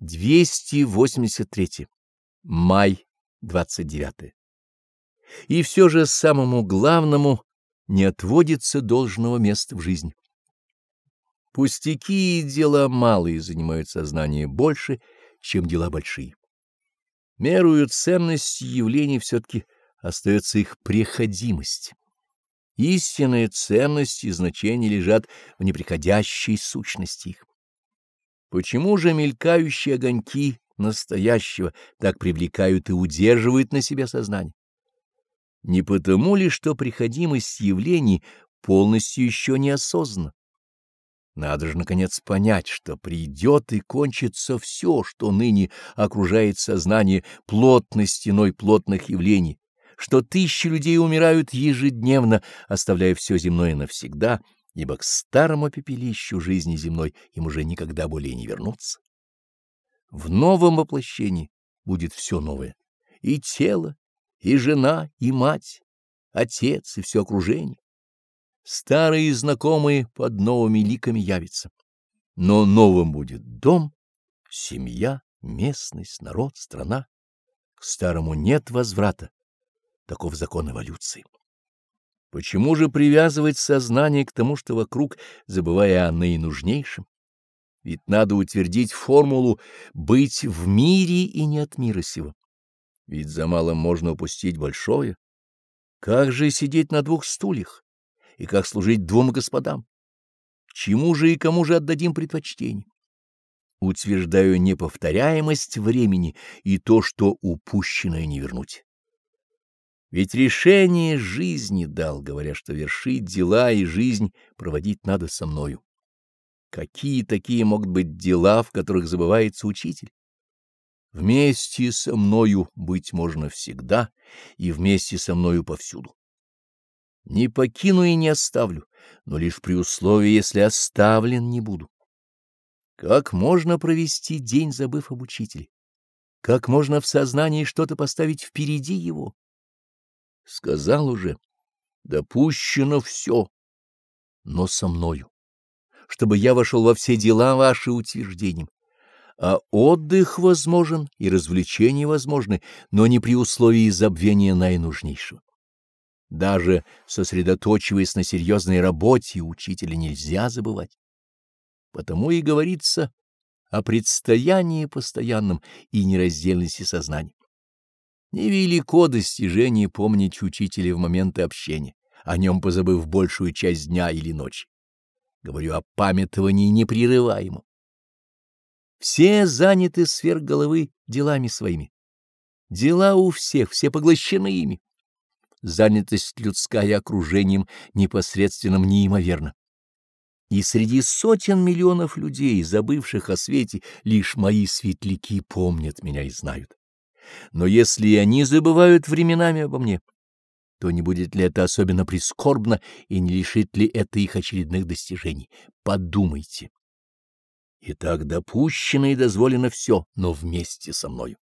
283. Май 29. И все же самому главному не отводится должного места в жизни. Пустяки и дела малые занимают сознание больше, чем дела большие. Мерую ценности явлений все-таки остается их преходимость. Истинная ценность и значение лежат в неприходящей сущности их. Почему же мелькающие огоньки настоящего так привлекают и удерживают на себя сознание? Не потому ли, что приходимость явлений полностью еще не осознана? Надо же, наконец, понять, что придет и кончится все, что ныне окружает сознание плотной стеной плотных явлений, что тысячи людей умирают ежедневно, оставляя все земное навсегда — ибо к старому пепелищу жизни земной им уже никогда более не вернуться. В новом воплощении будет все новое — и тело, и жена, и мать, отец, и все окружение. Старые знакомые под новыми ликами явятся, но новым будет дом, семья, местность, народ, страна. К старому нет возврата, таков закон эволюции. Почему же привязывать сознание к тому, что вокруг, забывая о наинужнейшем? Ведь надо утвердить формулу «быть в мире и не от мира сего». Ведь за малым можно упустить большое. Как же сидеть на двух стульях? И как служить двум господам? Чему же и кому же отдадим предпочтение? Утверждаю неповторяемость времени и то, что упущенное не вернуть. Ведь решение жизни дал, говоря, что вершить дела и жизнь проводить надо со мною. Какие такие могут быть дела, в которых забывается учитель? Вместе со мною быть можно всегда, и вместе со мною повсюду. Не покину и не оставлю, но лишь при условии, если оставлен не буду. Как можно провести день, забыв об учителе? Как можно в сознании что-то поставить впереди его? Сказал уже, допущено все, но со мною, чтобы я вошел во все дела ваши утверждением. А отдых возможен и развлечения возможны, но не при условии забвения наинужнейшего. Даже сосредоточиваясь на серьезной работе, учителя нельзя забывать. Потому и говорится о предстоянии постоянном и нераздельности сознания. Невелико достижение помнить учителя в моменты общения, о нем позабыв большую часть дня или ночи. Говорю о памятовании непрерываемом. Все заняты сверх головы делами своими. Дела у всех, все поглощены ими. Занятость людская окружением непосредственным неимоверна. И среди сотен миллионов людей, забывших о свете, лишь мои светляки помнят меня и знают. Но если и они забывают временами обо мне, то не будет ли это особенно прискорбно и не лишит ли это их очередных достижений? Подумайте. Итак, допущено и дозволено все, но вместе со мною.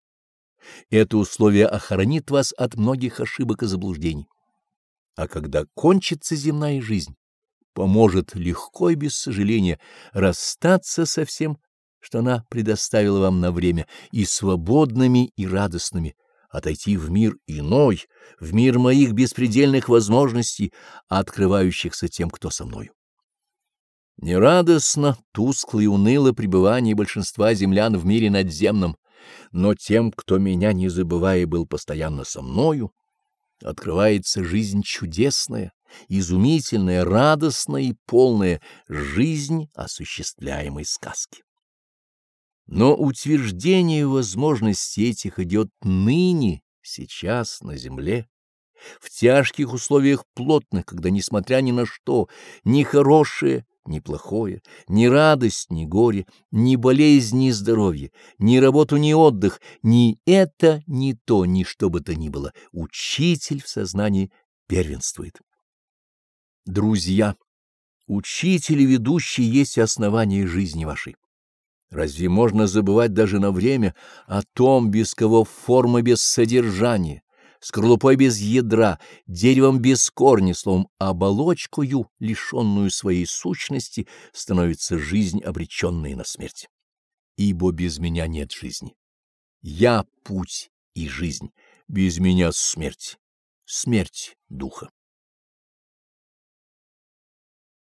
Это условие охранит вас от многих ошибок и заблуждений. А когда кончится земная жизнь, поможет легко и без сожаления расстаться со всем что она предоставила вам на время, и свободными, и радостными, отойти в мир иной, в мир моих беспредельных возможностей, открывающихся тем, кто со мною. Нерадостно, тускло и уныло пребывание большинства землян в мире надземном, но тем, кто меня, не забывая, был постоянно со мною, открывается жизнь чудесная, изумительная, радостная и полная жизнь осуществляемой сказки. Но утверждение возможностей этих идет ныне, сейчас, на земле, в тяжких условиях плотных, когда, несмотря ни на что, ни хорошее, ни плохое, ни радость, ни горе, ни болезнь, ни здоровье, ни работу, ни отдых, ни это, ни то, ни что бы то ни было, учитель в сознании первенствует. Друзья, учитель и ведущий есть основание жизни вашей. Разве можно забывать даже на время о том, без кого форма без содержания, скорлупой без ядра, деревом без корня, словом, оболочкою, лишенную своей сущности, становится жизнь, обреченная на смерть? ибо без меня нет жизни. Я — путь и жизнь, без меня — смерть, смерть духа.